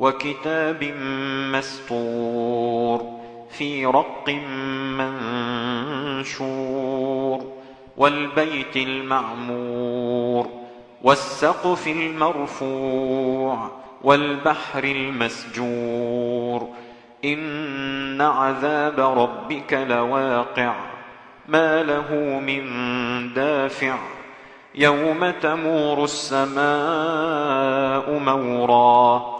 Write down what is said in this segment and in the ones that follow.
وكتاب مسطور في رق منشور والبيت المعمور والسقف المرفوع والبحر المسجور إن عذاب ربك لواقع ما له من دافع يوم تمور السماء مورا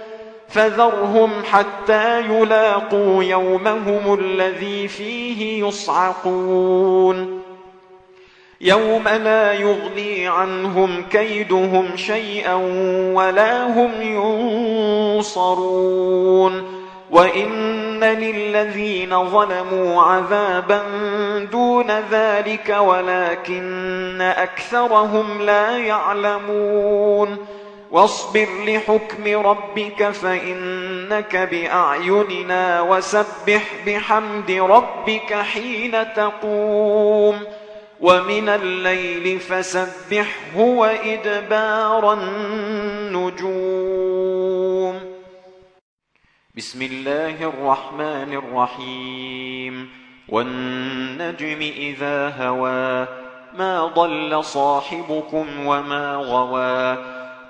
فذرهم حتى يلاقوا يومهم الذي فيه يصعقون. يوم لا يغني عنهم كيدهم شيئا ولا هم ينصرون. وإن للذين ظلموا عذابا دون ذلك ولكن أكثرهم لا يعلمون. واصبر لحكم ربك فإنك بأعيننا وسبح بحمد ربك حين تقوم. ومن الليل فسبحه وإدبار النجوم. بسم الله الرحمن الرحيم. والنجم إذا هوى ما ضل صاحبكم وما غوى.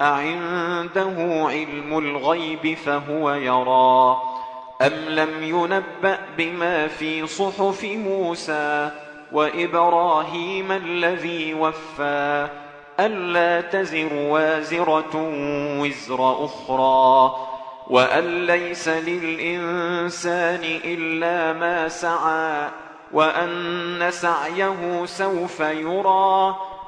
أعنده علم الغيب فهو يرى. أم لم ينبأ بما في صحف موسى وإبراهيم الذي وفى؟ ألا تزر وازرة وزر أخرى. وأن ليس للإنسان إلا ما سعى. وأن سعيه سوف يرى.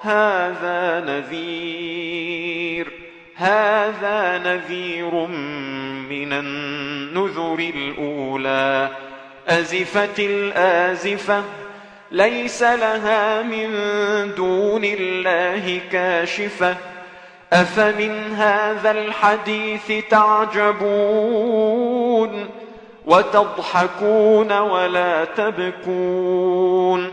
هذا نذير هذا نذير من النذر الأولى. أزفت الآزفة ليس لها من دون الله كاشفة. أفمن هذا الحديث تعجبون؟ وتضحكون ولا تبكون؟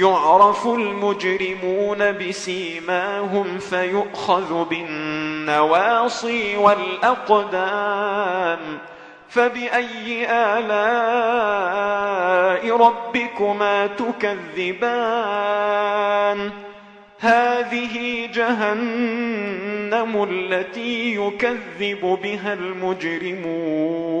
يعرف المجرمون بسيماهم فيؤخذ بالنواصي والأقدام. فبأي آلاء ربكما تكذبان؟ هذه جهنم التي يكذب بها المجرمون.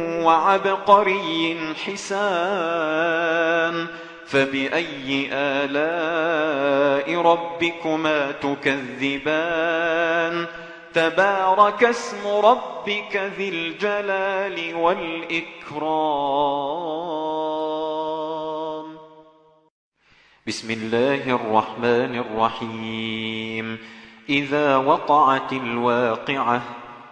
وعبقري حسان. فبأي آلاء ربكما تكذبان؟ تبارك اسم ربك ذي الجلال والإكرام. بسم الله الرحمن الرحيم. إذا وقعت الواقعة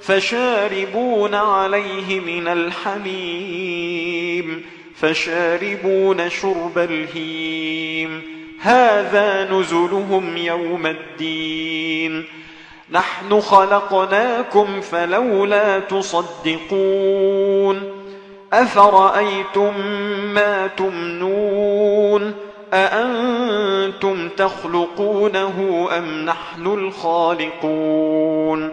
فشاربون عليه من الحميم فشاربون شرب الهيم. هذا نزلهم يوم الدين. نحن خلقناكم فلولا تصدقون. أفرأيتم ما تمنون؟ أأنتم تخلقونه أم نحن الخالقون؟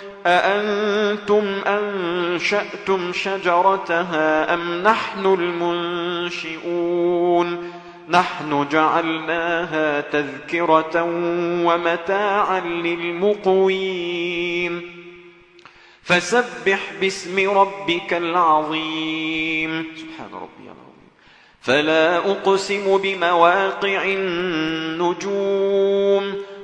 أأنتم أنشأتم شجرتها أم نحن المنشئون نحن جعلناها تذكرة ومتاعا للمقوين فسبح باسم ربك العظيم سبحان ربي العظيم فلا أقسم بمواقع النجوم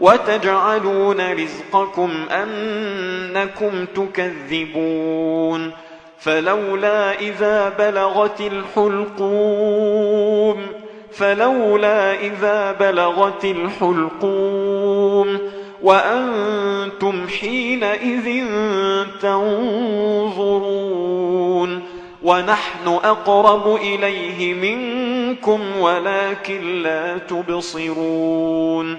وتجعلون رزقكم أنكم تكذبون فلولا إذا بلغت الحلقوم فلولا إذا بلغت الحلقوم وأنتم حينئذ تنظرون ونحن أقرب إليه منكم ولكن لا تبصرون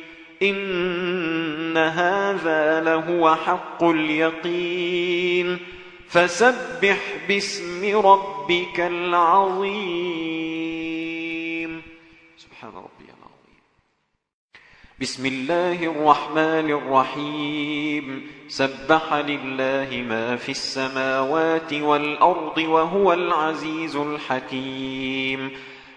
إن هذا لهو حق اليقين. فسبح باسم ربك العظيم. سبحان ربي العظيم. بسم الله الرحمن الرحيم. سبح لله ما في السماوات والأرض وهو العزيز الحكيم.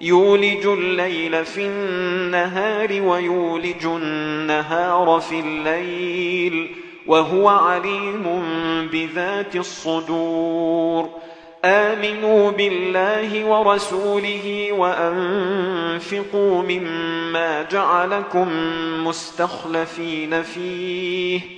يولج الليل في النهار ويولج النهار في الليل وهو عليم بذات الصدور. آمنوا بالله ورسوله وأنفقوا مما جعلكم مستخلفين فيه.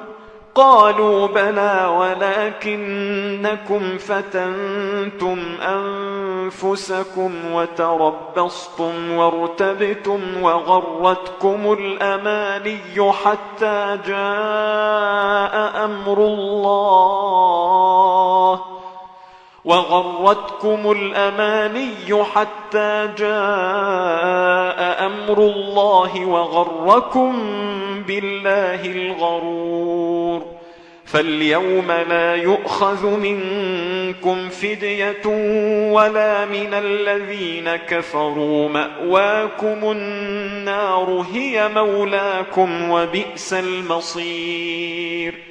قالوا بلى ولكنكم فتنتم أنفسكم وتربصتم وارتبتم وغرتكم الأماني حتى جاء أمر الله. وغرتكم الأماني حتى جاء أمر الله وغركم بالله الغرور. فاليوم لا يؤخذ منكم فدية ولا من الذين كفروا. مأواكم النار هي مولاكم وبئس المصير.